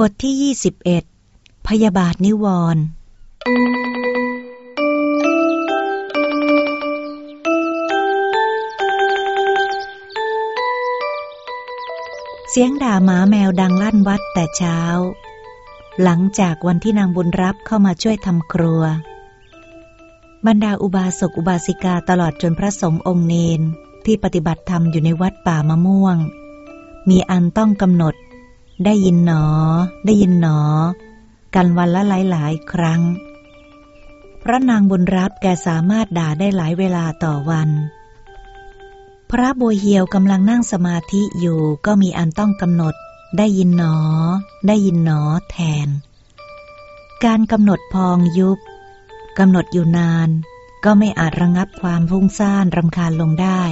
บทที่ 21 พยาบาทนิวรณ์เสียงด่าหมาแมวดังลั่นวัดแต่เช้า หลังจากวันที่นางบุญรับเข้ามาช่วยทำครัว บรรดาอุบาสกอุบาสิกาตลอดจนพระสงฆ์องค์เนนที่ปฏิบัติธรรมอยู่ในวัดป่ามะม่วง มีอันต้องกำหนด ได้ยินหนอ ได้ยินหนอ กันวันละหลายหลายครั้ง พระนางบุญรับแกสามารถด่าได้หลายเวลาต่อวัน พระบัวเหียวกำลังนั่งสมาธิอยู่ก็มีอันต้องกำหนด ได้ยินหนอ ได้ยินหนอแทน การกำหนดพองยุบกำหนดอยู่นาน ก็ไม่อาจระงงับความฟุ้งซ่านรำคาญลงได้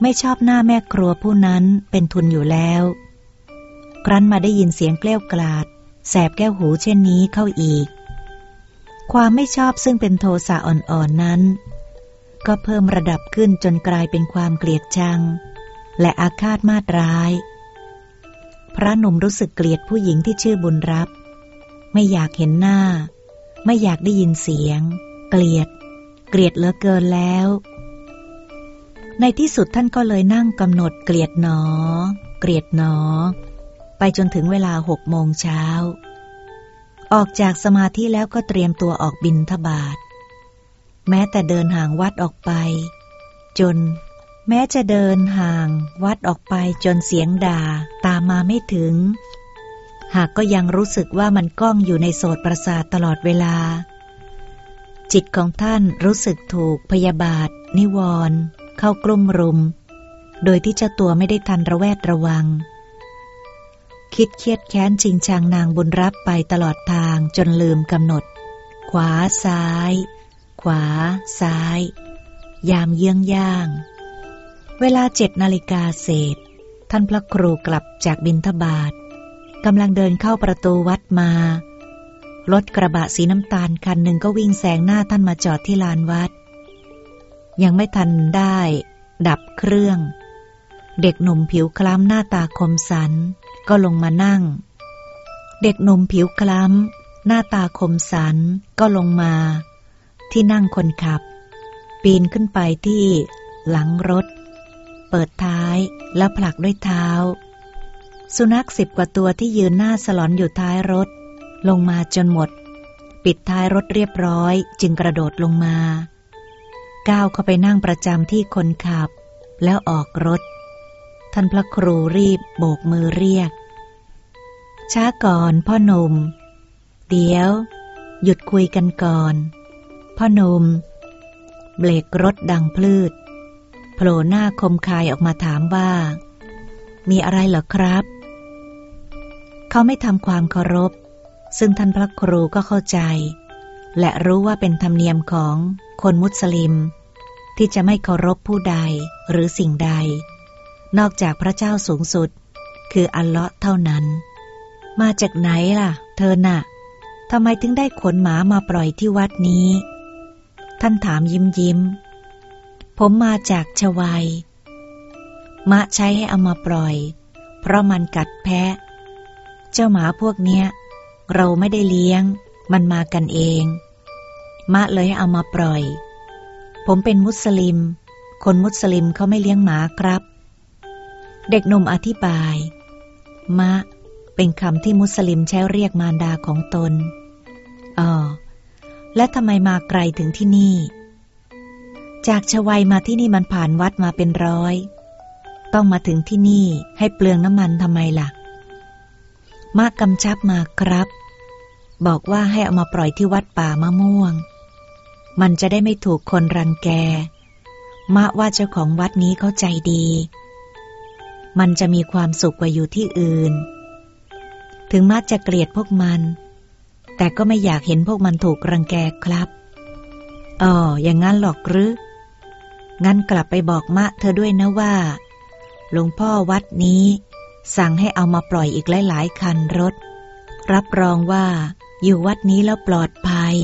ไม่ชอบหน้าแม่ครัวผู้นั้นเป็นทุนอยู่แล้ว ครั้นมาได้ยินเสียงเกลี้ยวกลาด แสบแก้วหูเช่นนี้เข้าอีก ความไม่ชอบซึ่งเป็นโทสะอ่อนๆนนั้น ก็เพิ่มระดับขึ้นจนกลายเป็นความเกลียดชัง และอาฆาตมาตร้าย พระหนุ่มรู้สึกเกลียดผู้หญิงที่ชื่อบุญรับ ไม่อยากเห็นหน้า ไม่อยากได้ยินเสียง เกลียด เกลียดเหลือเกินแล้ว ในที่สุดท่านก็เลยนั่งกำหนดเกลียดหนอ เกลียดหนอ ไปจนถึงเวลาหกโมงเช้า ออกจากสมาธิแล้วก็เตรียมตัวออกบินทบาท แม้แต่เดินห่างวัดออกไป จน แม้จะเดินห่างวัดออกไปจนเสียงด่าตามมาไม่ถึง หากก็ยังรู้สึกว่ามันก้องอยู่ในโสตประสาทตลอดเวลา จิตของท่านรู้สึกถูกพยาบาท นิวรณ์เข้ากลุ่มรุม โดยที่เจ้าตัวไม่ได้ทันระแวดระวัง คิดเครียดแค้นชิงชังนางบุญรับไปตลอดทางจนลืมกำหนด ขวาซ้าย ขวา ซ้าย ยามเยื้องย่าง เวลาเจ็ดนาฬิกาเศษ ท่านพระครูกลับจากบินทบาทกำลังเดินเข้าประตูวัดมา รถกระบะสีน้ำตาลคันหนึ่งก็วิ่งแซงหน้าท่านมาจอดที่ลานวัด ยังไม่ทันได้ ดับเครื่อง เด็กหนุ่มผิวคล้ำหน้าตาคมสัน ก็ลงมานั่ง เด็กหนุ่มผิวคล้ำ หน้าตาคมสันก็ลงมา ที่นั่งคนขับ ปีนขึ้นไปที่หลังรถ เปิดท้ายแล้วผลักด้วยเท้า สุนัขสิบกว่าตัวที่ยืนหน้าสลอนอยู่ท้ายรถ ลงมาจนหมด ปิดท้ายรถเรียบร้อยจึงกระโดดลงมา ก้าวเข้าไปนั่งประจำที่คนขับ แล้วออกรถ ท่านพระครูรีบโบกมือเรียก ช้าก่อนพ่อหนุ่ม เดี๋ยว หยุดคุยกันก่อน พ่อหนุ่ม เบรกรถดังพลืดโผล่หน้าคมคายออกมาถามว่า มีอะไรเหรอครับ เขาไม่ทำความเคารพ ซึ่งท่านพระครูก็เข้าใจ และรู้ว่าเป็นธรรมเนียมของคนมุสลิม ที่จะไม่เคารพผู้ใดหรือสิ่งใด นอกจากพระเจ้าสูงสุด คืออัลเลาะห์เท่านั้น มาจากไหนล่ะ เธอน่ะทำไมถึงได้ขนหมามาปล่อยที่วัดนี้ ท่านถามยิ้มยิ้ม ผมมาจากชวัยมะใช้ให้เอามาปล่อย เพราะมันกัดแพะ เจ้าหมาพวกเนี้ย เราไม่ได้เลี้ยง มันมากันเอง มะเลยให้เอามาปล่อย ผมเป็นมุสลิม คนมุสลิมเขาไม่เลี้ยงหมาครับ เด็กหนุ่มอธิบาย มะ เป็นคำที่มุสลิมใช้เรียกมารดาของตน อ๋อ และทำไมมาไกลถึงที่นี่ จากชวัยมาที่นี่มันผ่านวัดมาเป็นร้อย ต้องมาถึงที่นี่ให้เปลืองน้ำมันทำไมล่ะมากำชับมาครับ บอกว่าให้เอามาปล่อยที่วัดป่ามะม่วง มันจะได้ไม่ถูกคนรังแก มะว่าเจ้าของวัดนี้เข้าใจดี มันจะมีความสุขกว่าอยู่ที่อื่น ถึงมะจะเกลียดพวกมัน แต่ก็ไม่อยากเห็นพวกมันถูกรังแกครับอ๋ออย่างงั้นหรอกหรืองั้นกลับไปบอกมะเธอด้วยนะว่า หลวงพ่อวัดนี้ สั่งให้เอามาปล่อยอีกหลายๆคันรถ รับรองว่าอยู่วัดนี้แล้วปลอดภัย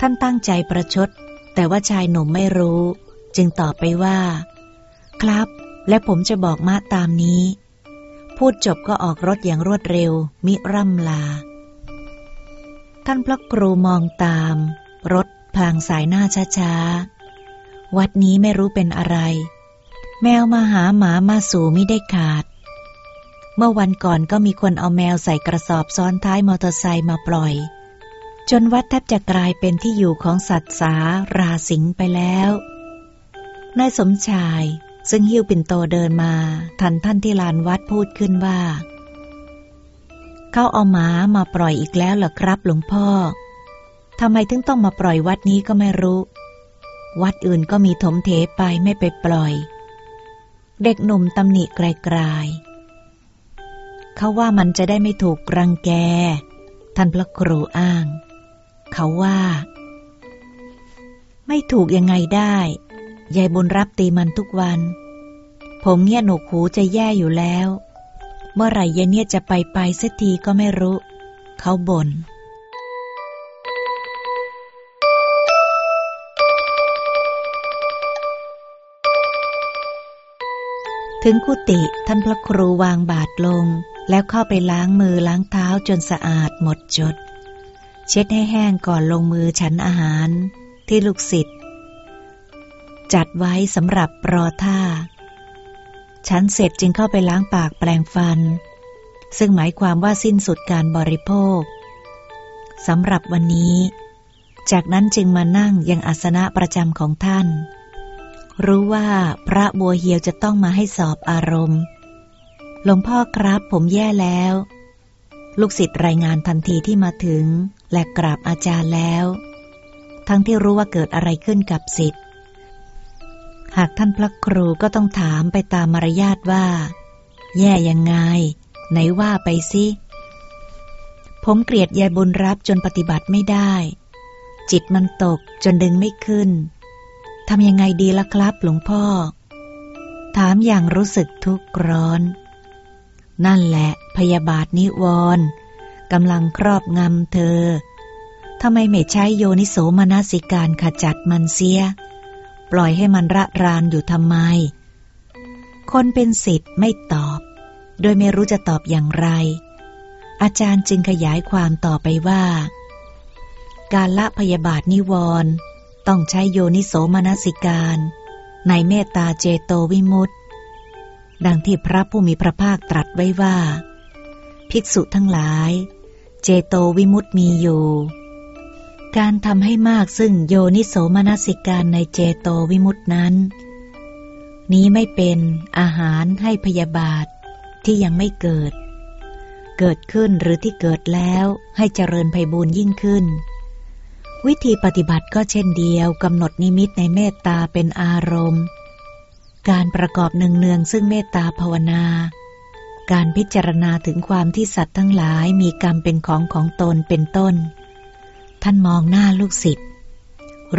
ท่านตั้งใจประชด แต่ว่าชายหนุ่มไม่รู้ จึงตอบไปว่า ครับ และผมจะบอกมะตามนี้ พูดจบก็ออกรถอย่างรวดเร็ว มิร่ำลา ท่านพระครูมองตาม รถพลางสายหน้าช้าๆ วัดนี้ไม่รู้เป็นอะไร แมวมาหาหมามาสู่ไม่ได้ขาด เมื่อวันก่อนก็มีคนเอาแมวใส่กระสอบซ้อนท้ายมอเตอร์ไซค์มาปล่อย จนวัดแทบจะกลายเป็นที่อยู่ของสัตว์สาราสิงไปแล้วนายสมชาย ซึ่งหิ้วปิ่นโตเดินมาทันท่านที่ลานวัดพูดขึ้นว่าเขาเอาหมามาปล่อยอีกแล้วเหรอครับหลวงพ่อทำไมถึงต้องมาปล่อยวัดนี้ก็ไม่รู้ วัดอื่นก็มีถมเถไปไม่ไปปล่อย เด็กหนุ่มตำหนิไกลๆเขาว่ามันจะได้ไม่ถูกรังแก ท่านพระครูอ้าง เขาว่า ไม่ถูกยังไงได้ ยายบุญรับตีมันทุกวัน ผมเนี่ยหนกหูจะแย่อยู่แล้ว เมื่อไหร่ยายเนี่ยจะไปไปสักทีก็ไม่รู้ เขาบน่นถึงกุฏิท่านพระครูวางบาทลง แล้วเข้าไปล้างมือล้างเท้าจนสะอาดหมดจด เช็ดให้แห้งก่อนลงมือฉันอาหาร ที่ลูกศิษย์ จัดไว้สำหรับรอท่า ฉันเสร็จจึงเข้าไปล้างปากแปลงฟัน ซึ่งหมายความว่าสิ้นสุดการบริโภคสำหรับวันนี้ จากนั้นจึงมานั่งยังอาสนะประจำของท่าน รู้ว่าพระบัวเหียวจะต้องมาให้สอบอารมณ์ หลวงพ่อครับผมแย่แล้ว ลูกศิษย์รายงานทันทีที่มาถึงและกราบอาจารย์แล้ว ทั้งที่รู้ว่าเกิดอะไรขึ้นกับศิษย์ หากท่านพระครูก็ต้องถามไปตามมารยาทว่า แย่ยังไง ไหนว่าไปสิผมเกลียดยายบุญรับจนปฏิบัติไม่ได้ จิตมันตกจนดึงไม่ขึ้นทำยังไงดีล่ะครับหลวงพ่อ ถามอย่างรู้สึกทุกข์ร้อน นั่นแหละพยาบาทนิวรณ์กำลังครอบงำเธอทำไมไม่ใช้โยนิโสมนสิการขจัดมันเสีย ปล่อยให้มันระรานอยู่ทำไม คนเป็นสิทธิ์ไม่ตอบ โดยไม่รู้จะตอบอย่างไร อาจารย์จึงขยายความต่อไปว่า การละพยาบาทนิวรณ์ต้องใช้โยนิโสมนสิการ ในเมตตาเจโตวิมุตติ ดังที่พระผู้มีพระภาคตรัสไว้ว่า ภิกษุทั้งหลาย เจโตวิมุตติมีอยู่ การทำให้มากซึ่งโยนิโสมนสิการในเจโตวิมุตินั้น นี้ไม่เป็นอาหารให้พยาบาทที่ยังไม่เกิด เกิดขึ้นหรือที่เกิดแล้วให้เจริญไพบูรยิ่งขึ้น วิธีปฏิบัติก็เช่นเดียวกำหนดนิมิตในเมตตาเป็นอารมณ์ การประกอบเนืองๆซึ่งเมตตาภาวนา การพิจารณาถึงความที่สัตว์ทั้งหลายมีกรรมเป็นของของตนเป็นต้น ท่านมองหน้าลูกศิษย์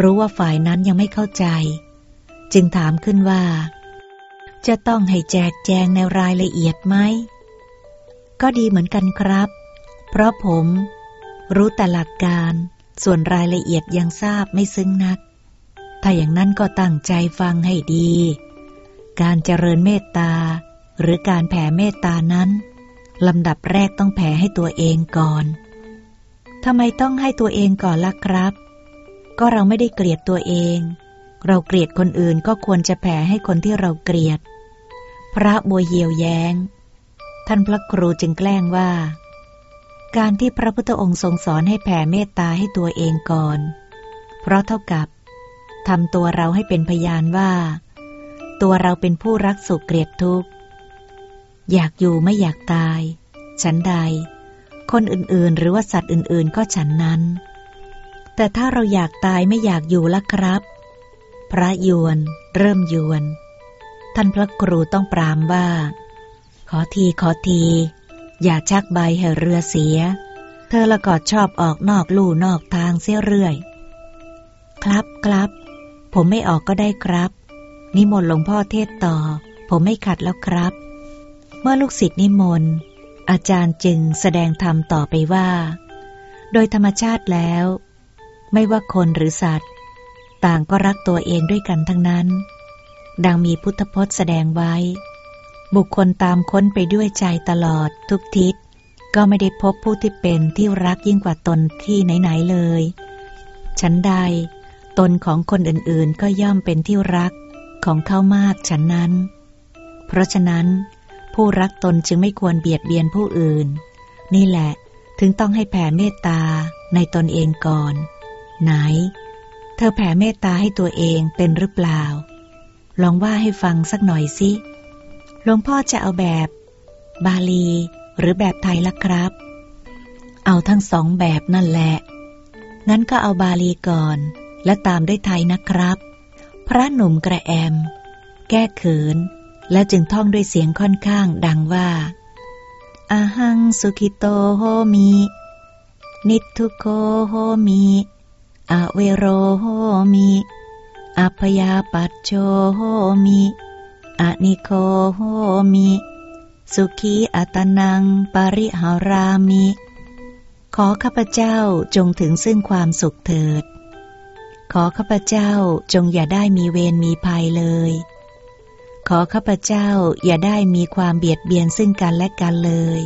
รู้ว่าฝ่ายนั้นยังไม่เข้าใจ จึงถามขึ้นว่า จะต้องให้แจกแจงในรายละเอียดไหม ก็ดีเหมือนกันครับ เพราะผมรู้แต่หลักการส่วนรายละเอียดยังทราบไม่ซึ้งนัก ถ้าอย่างนั้นก็ตั้งใจฟังให้ดี การเจริญเมตตา หรือการแผ่เมตตานั้นลำดับแรกต้องแผ่ให้ตัวเองก่อน ทำไมต้องให้ตัวเองก่อนล่ะครับ ก็เราไม่ได้เกลียดตัวเอง เราเกลียดคนอื่นก็ควรจะแผ่ให้คนที่เราเกลียด พระบัวเหียวแยง้ง ท่านพระครูจึงแกล้งว่า การที่พระพุทธองค์ทรงสอนให้แผ่เมตตาให้ตัวเองก่อน เพราะเท่ากับทำตัวเราให้เป็นพยานว่า ตัวเราเป็นผู้รักสุขเกลียดทุกข์ อยากอยู่ไม่อยากตาย ฉันใด คนอื่นๆ หรือว่าสัตว์อื่นๆ ก็ฉันนั้น แต่ถ้าเราอยากตายไม่อยากอยู่ละครับ พระยวน เริ่มยวน ท่านพระครูต้องปรามว่า ขอทีขอที อย่าชักใบให้เรือเสีย เธอละกอดชอบออกนอกลู่นอกทางเสียเรื่อย ครับครับ ผมไม่ออกก็ได้ครับ นิมนต์หลวงพ่อเทศต่อ ผมไม่ขัดแล้วครับ เมื่อลูกศิษย์นิมนต์ อาจารย์จึงแสดงธรรมต่อไปว่า โดยธรรมชาติแล้ว ไม่ว่าคนหรือสัตว์ ต่างก็รักตัวเองด้วยกันทั้งนั้น ดังมีพุทธพจน์แสดงไว้ บุคคลตามค้นไปด้วยใจตลอดทุกทิศ ก็ไม่ได้พบผู้ที่เป็นที่รักยิ่งกว่าตนที่ไหนๆเลย ฉันใด ตนของคนอื่นๆก็ย่อมเป็นที่รักของเขามากฉันนั้น เพราะฉะนั้น ผู้รักตนจึงไม่ควรเบียดเบียนผู้อื่น นี่แหละ ถึงต้องให้แผ่เมตตาในตนเองก่อน ไหน เธอแผ่เมตตาให้ตัวเองเป็นหรือเปล่า ลองว่าให้ฟังสักหน่อยสิหลวงพ่อจะเอาแบบ บาลีหรือแบบไทยละครับ เอาทั้งสองแบบนั่นแหละ งั้นก็เอาบาลีก่อน และตามด้วยไทยนะครับ พระหนุ่มกระแอม แก้เขิน และจึงท่องด้วยเสียงค่อนข้างดังว่าอาหังสุขิโตโหมิ นิทุโคโหมิอเวโรโหมิอัพยาปัจโชโหมิอนิโคโหมิ สุขีอัตนัง ปริหารามิ ขอข้าพเจ้าจงถึงซึ่งความสุขเถิด ขอข้าพเจ้าจงอย่าได้มีเวรมีภัยเลย ขอข้าพเจ้าอย่าได้มีความเบียดเบียนซึ่งกันและกันเลย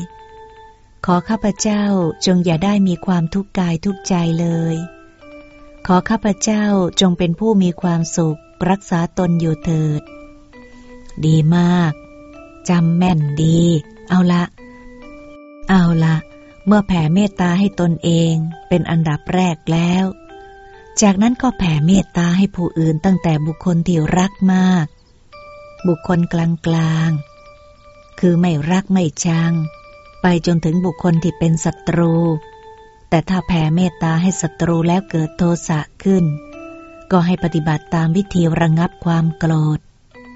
ขอข้าพเจ้าจงอย่าได้มีความทุกข์กายทุกใจเลย ขอข้าพเจ้าจงเป็นผู้มีความสุขรักษาตนอยู่เถิด ดีมากจำแม่นดี เอาละ เอาละ เมื่อแผ่เมตตาให้ตนเองเป็นอันดับแรกแล้ว จากนั้นก็แผ่เมตตาให้ผู้อื่นตั้งแต่บุคคลที่รักมาก บุคคลกลางกลางคือไม่รักไม่ชัง ไปจนถึงบุคคลที่เป็นศัตรู แต่ถ้าแผ่เมตตาให้ศัตรูแล้วเกิดโทสะขึ้น ก็ให้ปฏิบัติตามวิธีระงับความโกรธ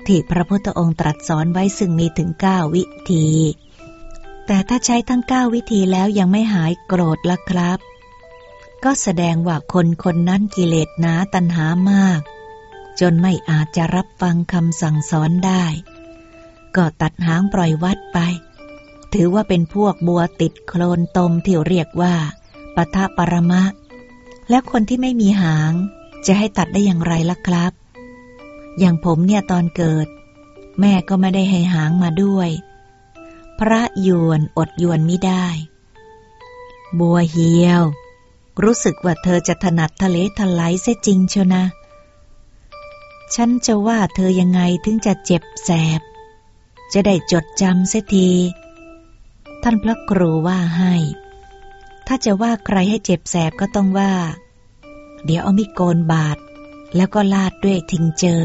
ที่พระพุทธองค์ตรัสสอนไว้ซึ่งมีถึงเก้าวิธี แต่ถ้าใช้ทั้งเก้าวิธีแล้วยังไม่หายโกรธละครับ ก็แสดงว่าคนคนนั้นกิเลสหนาตัณหามาก จนไม่อาจจะรับฟังคำสั่งสอนได้ ก็ตัดหางปล่อยวัดไป ถือว่าเป็นพวกบัวติดโคลนตมที่เรียกว่าปทะปรมะ และคนที่ไม่มีหางจะให้ตัดได้อย่างไรล่ะครับ อย่างผมเนี่ยตอนเกิด แม่ก็ไม่ได้ให้หางมาด้วย พระยวนอดยวนไม่ได้ บัวเหียว รู้สึกว่าเธอจะถนัดทะเลทลายเสียจริงเชียวนะ ฉันจะว่าเธอยังไงถึงจะเจ็บแสบ จะได้จดจำเสียที ท่านพระครูว่าให้ ถ้าจะว่าใครให้เจ็บแสบก็ต้องว่า เดี๋ยวเอามิโกนบาดแล้วก็ลาดด้วยทิงเจอ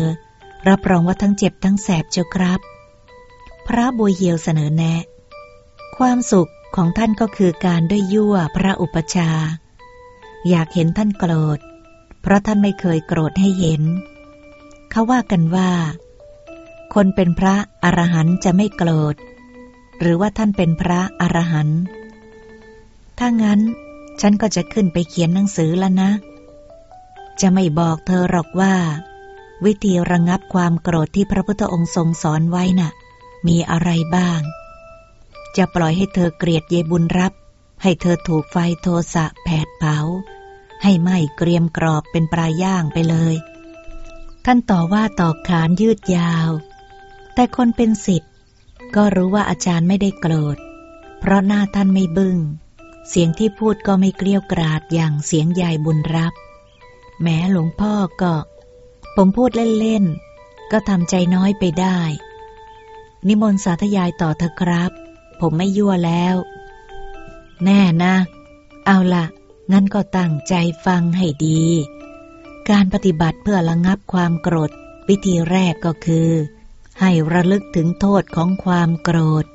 รับรองว่าทั้งเจ็บทั้งแสบเจ้าครับ พระบุญเหียวเสนอแนะ ความสุขของท่านก็คือการด้วยยั่วพระอุปชา อยากเห็นท่านโกรธ เพราะท่านไม่เคยโกรธให้เห็น เขาว่ากันว่า คนเป็นพระอรหันต์จะไม่โกรธ หรือว่าท่านเป็นพระอรหันต์ถ้างั้นฉันก็จะขึ้นไปเขียนหนังสือแล้วนะ จะไม่บอกเธอหรอกว่า วิธีระงับความโกรธที่พระพุทธองค์ทรงสอนไว้นะ่ะ มีอะไรบ้าง จะปล่อยให้เธอเกลียดเยบุญรับ ให้เธอถูกไฟโทสะแผดเผา ให้ไหม้เกรียมกรอบเป็นปลาย่างไปเลย ท่านต่อว่าต่อขานยืดยาว แต่คนเป็นสิทธ์ก็รู้ว่าอาจารย์ไม่ได้โกรธ เพราะหน้าท่านไม่บึง้ง เสียงที่พูดก็ไม่เกลี้ยวกราดอย่างเสียงยายบุญรับ แม้หลวงพ่อก็ ผมพูดเล่นๆ ก็ทำใจน้อยไปได้ นิมนต์สาธยายต่อเถอะครับ ผมไม่ยั่วแล้ว แน่นะ เอาละงั้นก็ตั้งใจฟังให้ดี การปฏิบัติเพื่อระงับความโกรธ วิธีแรกก็คือ ให้ระลึกถึงโทษของความโกรธ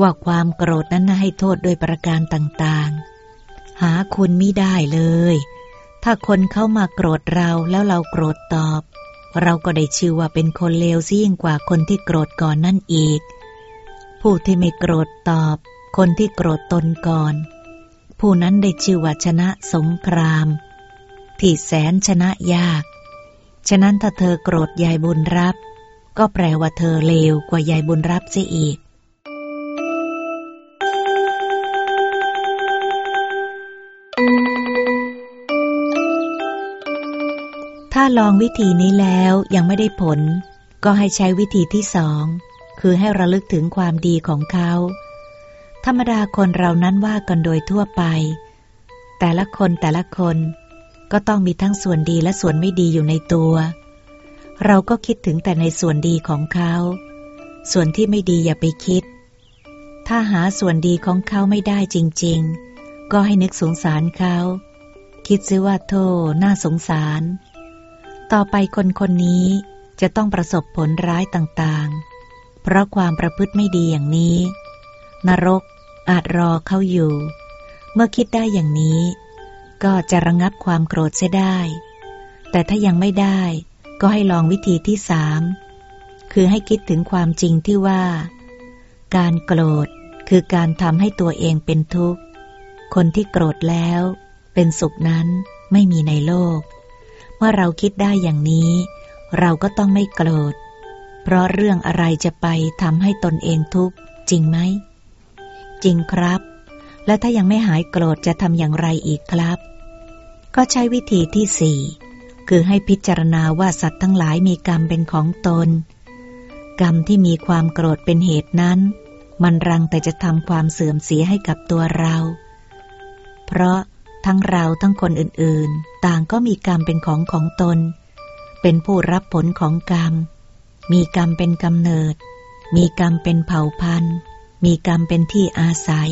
ว่าความโกรธนั้นให้โทษโดยประการต่างๆ หาคุณไม่ได้เลย ถ้าคนเข้ามาโกรธเราแล้วเราโกรธตอบ เราก็ได้ชื่อว่าเป็นคนเลวยิ่งกว่าคนที่โกรธก่อนนั่นอีก ผู้ที่ไม่โกรธตอบ คนที่โกรธตนก่อน ผู้นั้นได้ชื่อว่าชนะสงคราม ที่แสนชนะยาก ฉะนั้นถ้าเธอโกรธยายบุญรับ ก็แปลว่าเธอเลวกว่ายายบุญรับเสียอีก ถ้าลองวิธีนี้แล้วยังไม่ได้ผล ก็ให้ใช้วิธีที่สอง คือให้ระลึกถึงความดีของเขา ธรรมดาคนเรานั้นว่ากันโดยทั่วไป แต่ละคนแต่ละคน ก็ต้องมีทั้งส่วนดีและส่วนไม่ดีอยู่ในตัว เราก็คิดถึงแต่ในส่วนดีของเขา ส่วนที่ไม่ดีอย่าไปคิด ถ้าหาส่วนดีของเขาไม่ได้จริง ๆ ก็ให้นึกสงสารเขา คิดซิว่าโทน่าสงสาร ต่อไปคนคนนี้จะต้องประสบผลร้ายต่างๆ เพราะความประพฤติไม่ดีอย่างนี้ นรกอาจรอเขาอยู่ เมื่อคิดได้อย่างนี้ ก็จะระงงับความโกรธเสียได้ แต่ถ้ายังไม่ได้ก็ให้ลองวิธีที่สามคือให้คิดถึงความจริงที่ว่า การโกรธคือการทำให้ตัวเองเป็นทุกข์ คนที่โกรธแล้ว เป็นสุขนั้นไม่มีในโลก เมื่อเราคิดได้อย่างนี้ เราก็ต้องไม่โกรธ เพราะเรื่องอะไรจะไปทำให้ตนเองทุกข์จริงไหม จริงครับ และถ้ายังไม่หายโกรธจะทำอย่างไรอีกครับ ก็ใช้วิธีที่สี่คือให้พิจารณาว่าสัตว์ทั้งหลายมีกรรมเป็นของตน กรรมที่มีความโกรธเป็นเหตุนั้น มันรังแต่จะทำความเสื่อมเสียให้กับตัวเรา เพราะทั้งเราทั้งคนอื่นๆ ต่างก็มีกรรมเป็นของของตน เป็นผู้รับผลของกรรม มีกรรมเป็นกำเนิด มีกรรมเป็นเผ่าพันธุ์ มีกรรมเป็นที่อาศัย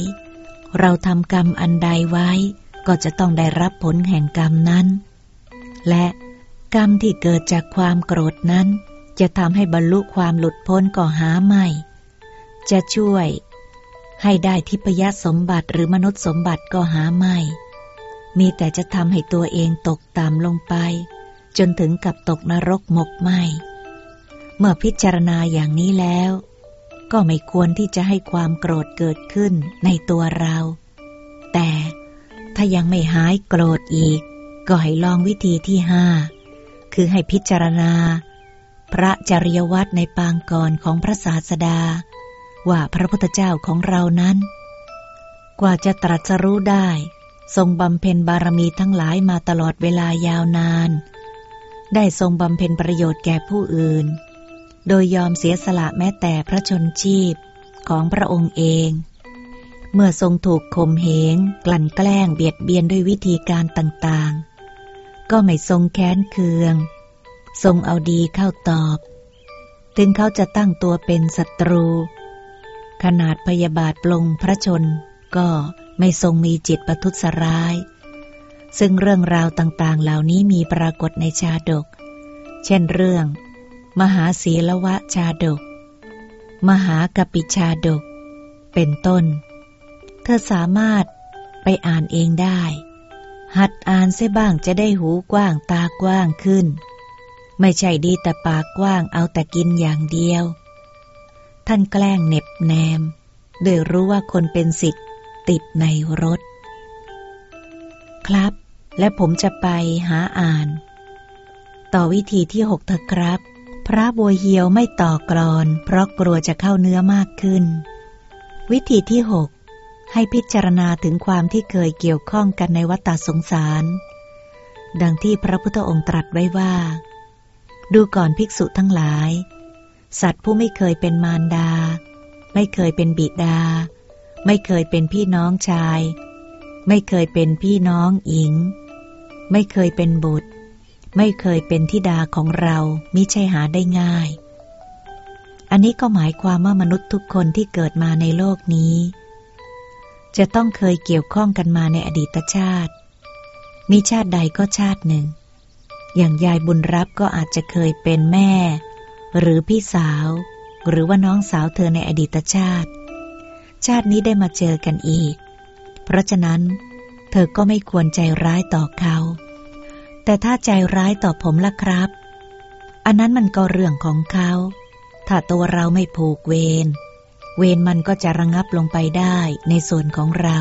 เราทำกรรมอันใดไว้ ก็จะต้องได้รับผลแห่งกรรมนั้น และกรรมที่เกิดจากความโกรธนั้น จะทำให้บรรลุความหลุดพ้นก็หาไม่ จะช่วย ให้ได้ทิพยสมบัติหรือมนุษย์สมบัติก็หาไม่ มีแต่จะทำให้ตัวเองตกต่ำลงไป จนถึงกับตกนรกหมกไหมเมื่อพิจารณาอย่างนี้แล้ว ก็ไม่ควรที่จะให้ความโกรธเกิดขึ้นในตัวเรา แต่ถ้ายังไม่หายโกรธอีก ก็ให้ลองวิธีที่ห้าคือให้พิจารณา พระจริยวัตรในปางก่อนของพระศาสดา ว่าพระพุทธเจ้าของเรานั้น กว่าจะตรัสรู้ได้ ทรงบำเพ็ญบารมีทั้งหลายมาตลอดเวลายาวนาน ได้ทรงบำเพ็ญประโยชน์แก่ผู้อื่น โดยยอมเสียสละแม้แต่พระชนชีพของพระองค์เอง เมื่อทรงถูกข่มเหงกลั่นแกล้งเบียดเบียนด้วยวิธีการต่างๆ ก็ไม่ทรงแค้นเคือง ทรงเอาดีเข้าตอบ ถึงเขาจะตั้งตัวเป็นศัตรู ขนาดพยาบาทปลงพระชนก็ไม่ทรงมีจิตประทุษร้าย ซึ่งเรื่องราวต่างๆ เหล่านี้มีปรากฏในชาดก เช่นเรื่อง มหาศีลวะชาดก มหากปิชาดก เป็นต้น เธอสามารถไปอ่านเองได้ หัดอ่านเสียบ้างจะได้หูกว้างตากว้างขึ้น ไม่ใช่ดีแต่ปากกว้างเอาแต่กินอย่างเดียว ท่านแกล้งเน็บแนมโดยรู้ว่าคนเป็นสิทธิ์ติดในรถ ครับ และผมจะไปหาอ่าน ต่อวิธีที่หกเถอะครับ พระบัวเหียวไม่ต่อกรอน เพราะกลัวจะเข้าเนื้อมากขึ้น วิธีที่หกให้พิจารณาถึงความที่เคยเกี่ยวข้องกันในวัฏสงสาร ดังที่พระพุทธองค์ตรัสไว้ว่า ดูก่อนภิกษุทั้งหลาย สัตว์ผู้ไม่เคยเป็นมารดา ไม่เคยเป็นบิดา ไม่เคยเป็นพี่น้องชาย ไม่เคยเป็นพี่น้องหญิง ไม่เคยเป็นบุตร ไม่เคยเป็นทิดาของเรามิใช่หาได้ง่าย อันนี้ก็หมายความว่ามนุษย์ทุกคนที่เกิดมาในโลกนี้ จะต้องเคยเกี่ยวข้องกันมาในอดีตชาติ มีชาติใดก็ชาติหนึ่ง อย่างยายบุญรับก็อาจจะเคยเป็นแม่ หรือพี่สาว หรือว่าน้องสาวเธอในอดีตชาติ ชาตินี้ได้มาเจอกันอีก เพราะฉะนั้น เธอก็ไม่ควรใจร้ายต่อเขา แต่ถ้าใจร้ายต่อผมล่ะครับ อันนั้นมันก็เรื่องของเขา ถ้าตัวเราไม่ผูกเวร เวรมันก็จะระงับลงไปได้ในส่วนของเรา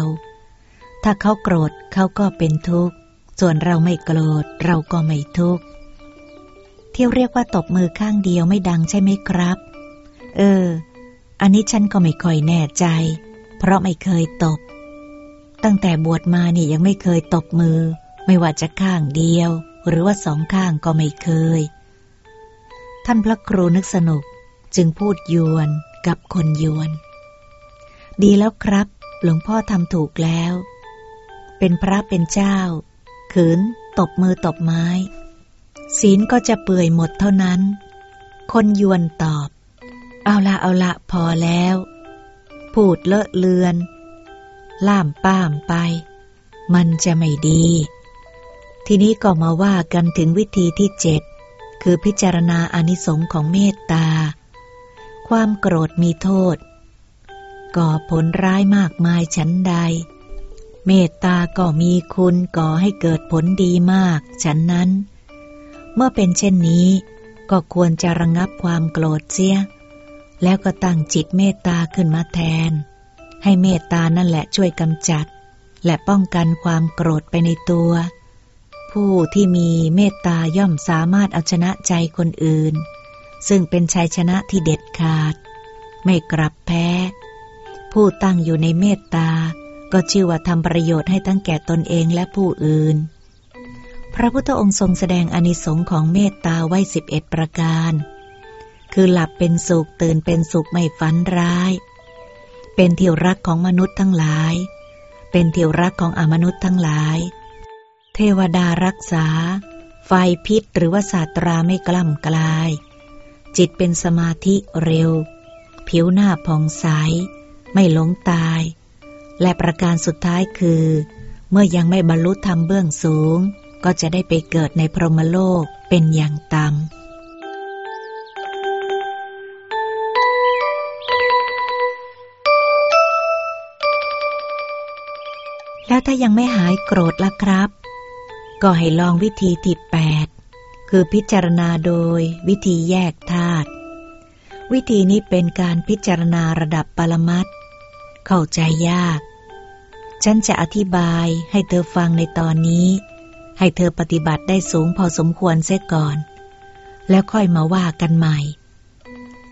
ถ้าเขาโกรธเขาก็เป็นทุกข์ ส่วนเราไม่โกรธเราก็ไม่ทุกข์ ที่เรียกว่าตบมือข้างเดียวไม่ดังใช่ไหมครับ เออ อันนี้ฉันก็ไม่ค่อยแน่ใจ เพราะไม่เคยตบ ตั้งแต่บวชมานี่ยังไม่เคยตบมือ ไม่ว่าจะข้างเดียว หรือว่าสองข้างก็ไม่เคย ท่านพระครูนึกสนุกจึงพูดยวนกับคนยวน ดีแล้วครับ หลวงพ่อทำถูกแล้ว เป็นพระเป็นเจ้า ขืน ตบมือตบไม้ ศีลก็จะเปื่อยหมดเท่านั้น คนยวนตอบ เอาละเอาละพอแล้ว พูดเลอะเลือน ล่ามป้ามไป มันจะไม่ดี ทีนี้ก็มาว่ากันถึงวิธีที่เจ็ดคือพิจารณาอนิสงค์ของเมตตา ความโกรธมีโทษ ก่อผลร้ายมากมายชั้นใด เมตตาก็มีคุณก่อให้เกิดผลดีมากฉันนั้น เมื่อเป็นเช่นนี้ก็ควรจะระงงับความโกรธเสีย แล้วก็ตั้งจิตเมตตาขึ้นมาแทน ให้เมตตานั่นแหละช่วยกำจัด และป้องกันความโกรธไปในตัว ผู้ที่มีเมตตาย่อมสามารถเอาชนะใจคนอื่น ซึ่งเป็นชัยชนะที่เด็ดขาด ไม่กลับแพ้ ผู้ตั้งอยู่ในเมตตา ก็ชื่อว่าทำประโยชน์ให้ทั้งแก่ตนเองและผู้อื่น พระพุทธองค์ทรงแสดงอนิสงค์ของเมตตาไว้สิบเอ็ดประการ คือหลับเป็นสุขตื่นเป็นสุขไม่ฝันร้าย เป็นที่รักของมนุษย์ทั้งหลาย เป็นที่รักของอมนุษย์ทั้งหลาย เทวดารักษา ไฟพิษหรือว่าศาสตราไม่กล้ำกลาย จิตเป็นสมาธิเร็ว ผิวหน้าผ่องใส ไม่หลงตาย และประการสุดท้ายคือ เมื่อยังไม่บรรลุธรรมเบื้องสูง ก็จะได้ไปเกิดในพรหมโลกเป็นอย่างต่ำแล้วถ้ายังไม่หายโกรธล่ะครับ ก็ให้ลองวิธีที่แปดคือพิจารณาโดยวิธีแยกธาตุวิธีนี้เป็นการพิจารณาระดับปรมัตถ์เข้าใจยาก ฉันจะอธิบายให้เธอฟังในตอนนี้ ให้เธอปฏิบัติได้สูงพอสมควรเสียก่อน แล้วค่อยมาว่ากันใหม่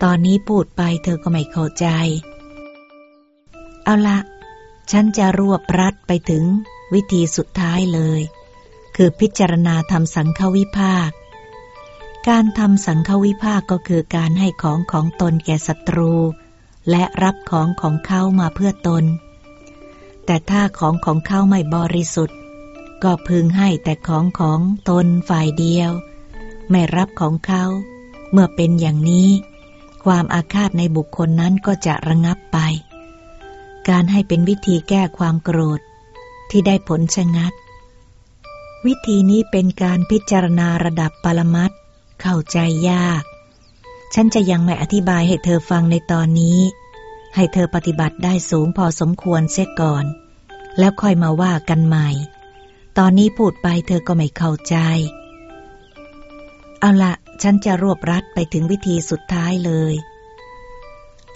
ตอนนี้พูดไปเธอก็ไม่เข้าใจ เอาละฉันจะรวบรัดไปถึงวิธีสุดท้ายเลย คือพิจารณาทำสังฆวิภาค การทำสังฆวิภาคก็คือการให้ของของตนแก่ศัตรู และรับของของเขามาเพื่อตน แต่ถ้าของของเขาไม่บริสุทธิ์ ก็พึงให้แต่ของของตนฝ่ายเดียว ไม่รับของเขา เมื่อเป็นอย่างนี้ ความอาฆาตในบุคคลนั้นก็จะระงับไป การให้เป็นวิธีแก้ความโกรธที่ได้ผลชะงัด วิธีนี้เป็นการพิจารณาระดับปรมัตเข้าใจยาก ฉันจะยังไม่อธิบายให้เธอฟังในตอนนี้ ให้เธอปฏิบัติได้สูงพอสมควรเสียก่อน แล้วค่อยมาว่ากันใหม่ ตอนนี้พูดไปเธอก็ไม่เข้าใจ เอาละฉันจะรวบรัดไปถึงวิธีสุดท้ายเลย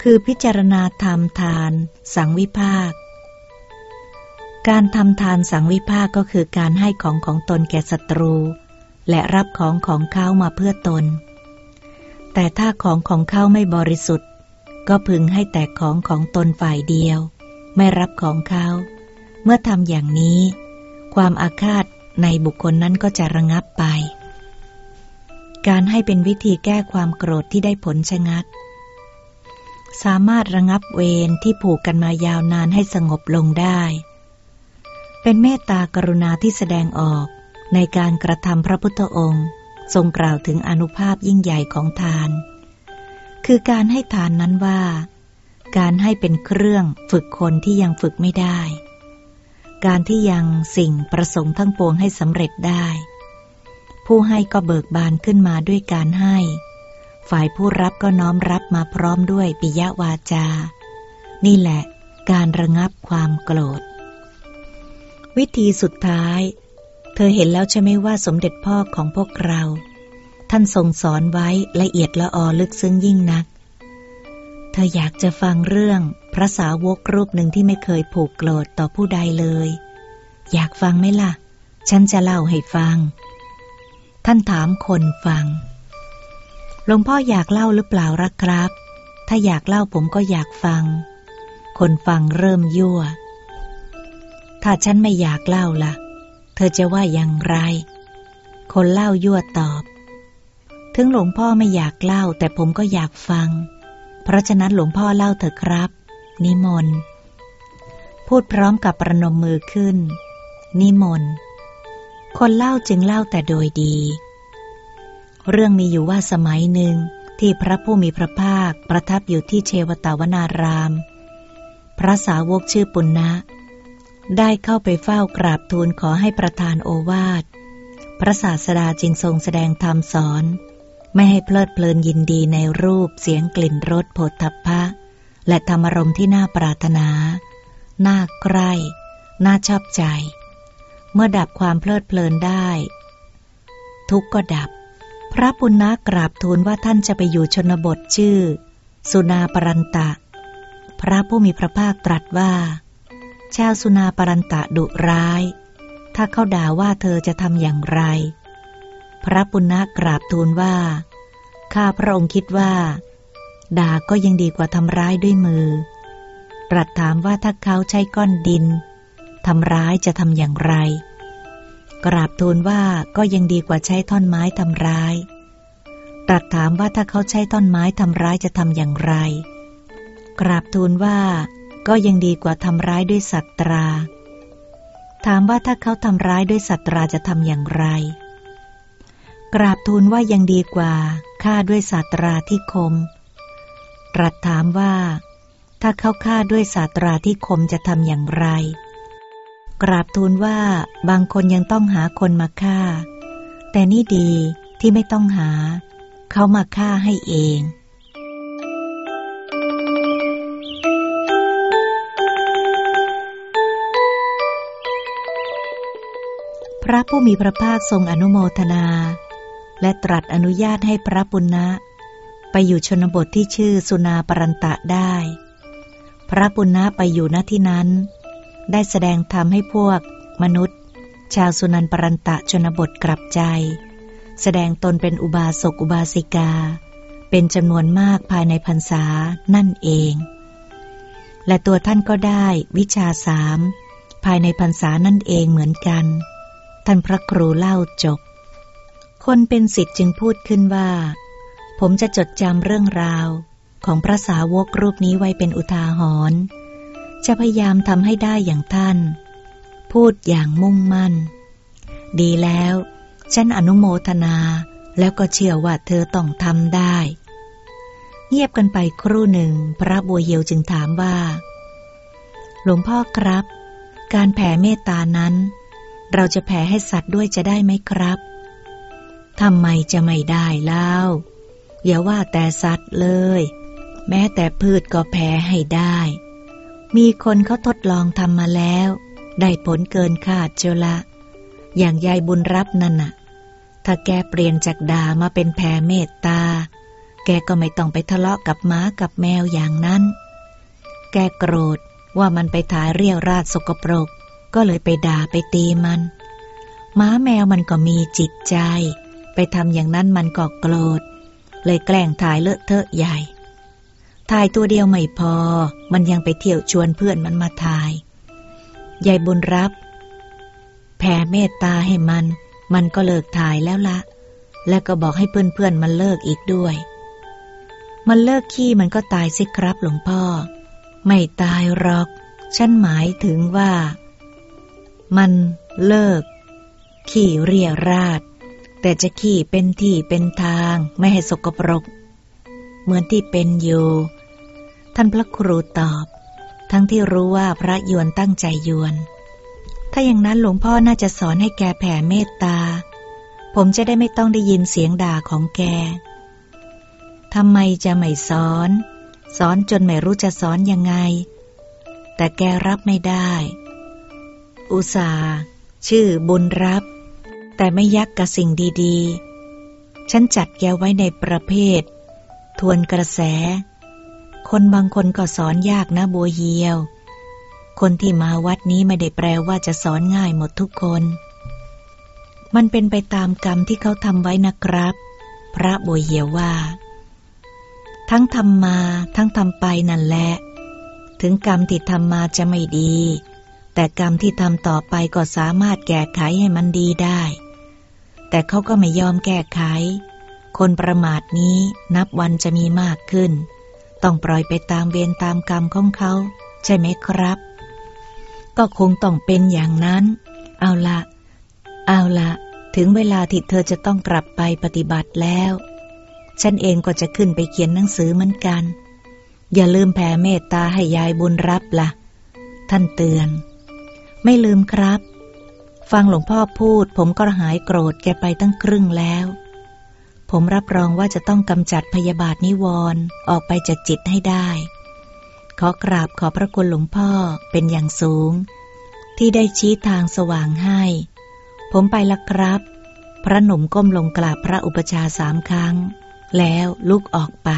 คือพิจารณาธรรมทาน สังวิภาค การทำทานสังวิภาคก็คือการให้ของของตนแก่ศัตรู และรับของของเขามาเพื่อตน แต่ถ้าของของเขาไม่บริสุทธิ์ ก็พึงให้แต่ของของตนฝ่ายเดียว ไม่รับของเขา เมื่อทำอย่างนี้ ความอาฆาตในบุคคลนั้นก็จะระงับไป การให้เป็นวิธีแก้ความโกรธที่ได้ผลชะงัดสามารถระงับเวรที่ผูกกันมายาวนานให้สงบลงได้ เป็นเมตตากรุณาที่แสดงออกในการกระทำพระพุทธองค์ ทรงกล่าวถึงอนุภาพยิ่งใหญ่ของทาน คือการให้ทานนั้นว่า การให้เป็นเครื่องฝึกคนที่ยังฝึกไม่ได้ การที่ยังสิ่งประสงค์ทั้งปวงให้สำเร็จได้ ผู้ให้ก็เบิกบานขึ้นมาด้วยการให้ ฝ่ายผู้รับก็น้อมรับมาพร้อมด้วยปิยวาจา นี่แหละ การระงับความโกรธ วิธีสุดท้าย เธอเห็นแล้วใช่ไหมว่าสมเด็จพ่อของพวกเรา ท่านทรงสอนไว้ละเอียดละออลึกซึ้งยิ่งนัก เธออยากจะฟังเรื่องพระสาวกรูปหนึ่งที่ไม่เคยผูกโกรธต่อผู้ใดเลย อยากฟังไหมล่ะ ฉันจะเล่าให้ฟัง ท่านถามคนฟัง หลวงพ่ออยากเล่าหรือเปล่ารักครับ ถ้าอยากเล่าผมก็อยากฟัง คนฟังเริ่มยั่ว ถ้าฉันไม่อยากเล่าล่ะ เธอจะว่าอย่างไร คนเล่ายั่วตอบ ถึงหลวงพ่อไม่อยากเล่า แต่ผมก็อยากฟัง เพราะฉะนั้นหลวงพ่อเล่าเถอะครับ นิมนต์ พูดพร้อมกับประนมมือขึ้น นิมนต์ คนเล่าจึงเล่าแต่โดยดี เรื่องมีอยู่ว่าสมัยหนึ่งที่พระผู้มีพระภาคประทับอยู่ที่เชวตาวนาราม พระสาวกชื่อปุณณะ ได้เข้าไปเฝ้ากราบทูลขอให้ประทานโอวาท พระศาสดาจึงทรงแสดงธรรมสอน ไม่ให้เพลิดเพลินยินดีในรูปเสียงกลิ่นรสโผฏฐัพพะ และธรรมรมที่น่าปรารถนา น่าใกล้ น่าชอบใจ เมื่อดับความเพลิดเพลินได้ ทุกก็ดับ พระปุณณะกราบทูลว่าท่านจะไปอยู่ชนบทชื่อ สุนาปรันตะ พระผู้มีพระภาคตรัสว่า ชาวสุนาปรันตะดุร้าย ถ้าเขาด่าว่าเธอจะทำอย่างไร พระปุณณะกราบทูลว่า ข้าพระองค์คิดว่า ด่าก็ยังดีกว่าทำร้ายด้วยมือ ตรัสถามว่าถ้าเขาใช้ก้อนดินทำร้ายจะทำอย่างไร กราบทูลว่าก็ยังดีกว่าใช้ท่อนไม้ทำร้าย ตรัสถามว่าถ้าเขาใช้ท่อนไม้ทำร้ายจะทำอย่างไร กราบทูลว่า ก็ยังดีกว่าทำร้ายด้วยสัตรา ถามว่าถ้าเขาทำร้ายด้วยสัตราจะทำอย่างไร กราบทูลว่ายังดีกว่าฆ่าด้วยสัตราที่คม ตรัสถามว่า ถ้าเขาฆ่าด้วยสัตราที่คมจะทำอย่างไร กราบทูลว่าบางคนยังต้องหาคนมาฆ่า แต่นี่ดีที่ไม่ต้องหา เขามาฆ่าให้เอง ระผู้มีพระภาคทรงอนุโมทนา และตรัสอนุญาตให้พระปุณณะ ไปอยู่ชนบทที่ชื่อสุนาปรันตะได้ พระปุณณะไปอยู่ณที่นั้น ได้แสดงธรรมให้พวก มนุษย์ ชาวสุนันปรันตะชนบทกลับใจ แสดงตนเป็นอุบาสกอุบาสิกา เป็นจำนวนมากภายในพรรษานั่นเอง และตัวท่านก็ได้วิชาสามภายในพรรษานั่นเองเหมือนกัน ท่านพระครูเล่าจบ คนเป็นสิทธิ์จึงพูดขึ้นว่า ผมจะจดจำเรื่องราวของพระสาวกรูปนี้ไว้เป็นอุทาหรณ์จะพยายามทำให้ได้อย่างท่าน พูดอย่างมุ่งมั่น ดีแล้ว ฉันอนุโมทนาแล้วก็เชื่อว่าเธอต้องทำได้ เงียบกันไปครู่หนึ่ง พระบัวเหียวจึงถามว่า หลวงพ่อครับ การแผ่เมตตานั้น เราจะแผ่ให้สัตว์ด้วยจะได้ไหมครับทำไมจะไม่ได้เล่าอย่าว่าแต่สัตว์เลย แม้แต่พืชก็แผ่ให้ได้ มีคนเขาทดลองทำมาแล้ว ได้ผลเกินคาดเจละ อย่างยายบุญรับนั่นน่ะ ถ้าแกเปลี่ยนจากด่ามาเป็นแผ่เมตตา แกก็ไม่ต้องไปทะเลาะกับม้ากับแมวอย่างนั้น แกโกรธว่ามันไปถ่ายเรียวราดสกปรก ก็เลยไปด่าไปตีมันม้าแมวมันก็มีจิตใจ ไปทำอย่างนั้นมันก็โกรธ เลยแกล้งถ่ายเลอะเทอะใหญ่ ถ่ายตัวเดียวไม่พอ มันยังไปเที่ยวชวนเพื่อนมันมาถ่ายยายบุญรับ แผ่เมตตาให้มัน มันก็เลิกถ่ายแล้วละ แล้วก็บอกให้เพื่อนๆมันเลิกอีกด้วย มันเลิกขี้มันก็ตายสิครับหลวงพ่อ ไม่ตายหรอก ฉันหมายถึงว่า มันเลิก ขี่เรียราดแต่จะขี่เป็นที่เป็นทางไม่ให้สกปรก เหมือนที่เป็นอยู่ ท่านพระครูตอบ ทั้งที่รู้ว่าพระยวนตั้งใจยวน ถ้าอย่างนั้นหลวงพ่อน่าจะสอนให้แกแผ่เมตตา ผมจะได้ไม่ต้องได้ยินเสียงด่าของแกทำไมจะไม่สอน สอนจนไม่รู้จะสอนยังไง แต่แกรับไม่ได้ อุตสาชื่อบุญรับ แต่ไม่ยักกับสิ่งดีๆ ฉันจัดแกไว้ในประเภท ทวนกระแส คนบางคนก็สอนยากนะบัวเหียว คนที่มาวัดนี้ไม่ได้แปลว่าจะสอนง่ายหมดทุกคน มันเป็นไปตามกรรมที่เขาทำไว้นะครับ พระบัวเหียวว่า ทั้งทำมาทั้งทำไปนั่นแหละ ถึงกรรมที่ทำมาจะไม่ดี แต่กรรมที่ทำต่อไปก็สามารถแก้ไขให้มันดีได้ แต่เขาก็ไม่ยอมแก้ไข คนประมาทนี้นับวันจะมีมากขึ้น ต้องปล่อยไปตามเวรตามกรรมของเขา ใช่ไหมครับ ก็คงต้องเป็นอย่างนั้น เอาละ เอาละถึงเวลาที่เธอจะต้องกลับไปปฏิบัติแล้ว ฉันเองก็จะขึ้นไปเขียนหนังสือเหมือนกัน อย่าลืมแผ่เมตตาให้ยายบุญรับละ่ะ ท่านเตือน ไม่ลืมครับ ฟังหลวงพ่อพูด ผมก็หายโกรธแกไปตั้งครึ่งแล้ว ผมรับรองว่าจะต้องกำจัดพยาบาทนิวรณ์ออกไปจากจิตให้ได้ ขอกราบขอพระคุณหลวงพ่อเป็นอย่างสูง ที่ได้ชี้ทางสว่างให้ ผมไปละครับ พระหนุ่มก้มลงกราบพระอุปชาสามครั้ง แล้วลุกออกไป